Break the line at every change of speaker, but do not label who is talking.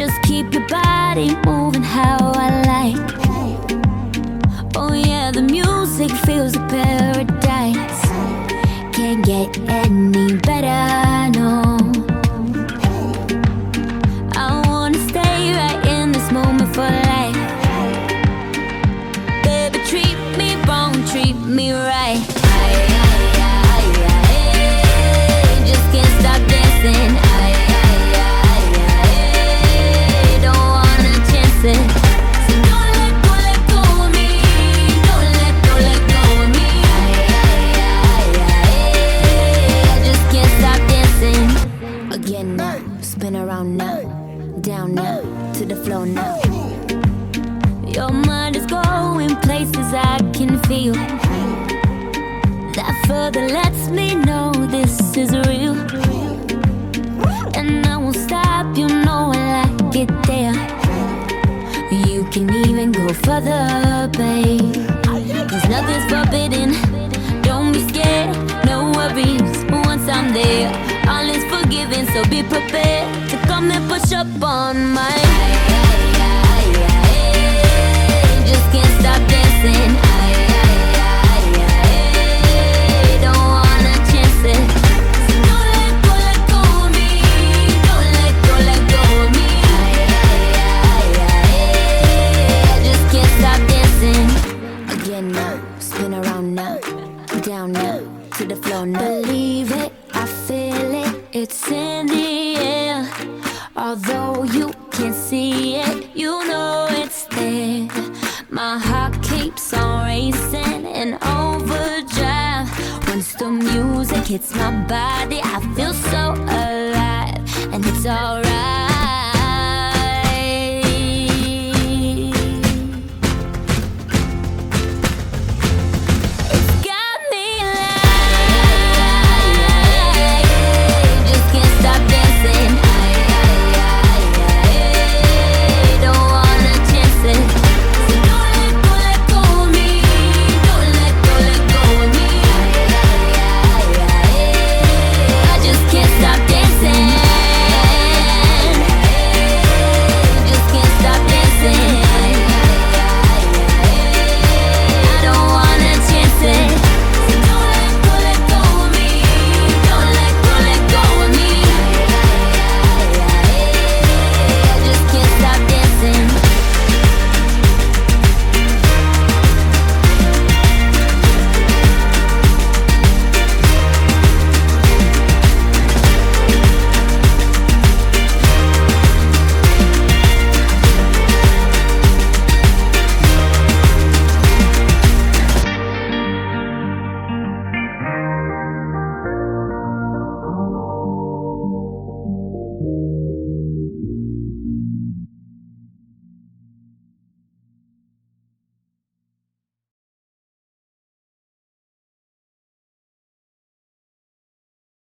Just keep your body moving how I like. Oh yeah, the music feels a paradise. Can't get any better, now. Your mind is going places I can feel. That further lets me know this is real. And I won't stop, you know I like it there. You can even go further, babe. Cause nothing's forbidden. Don't be scared, no worries. Once I'm there, all is forgiven. So be prepared come and push up on my. Just can't stop dancing. Don't wanna it. Don't let go, let go of me. Don't let go, let go of me. Just can't stop dancing. Again now, spin around now, down now, to the floor now. Believe it, I feel it, it's in the air. Although you can't see it, you know it's there. My heart keeps on racing in overdrive. Once the music hits my body, I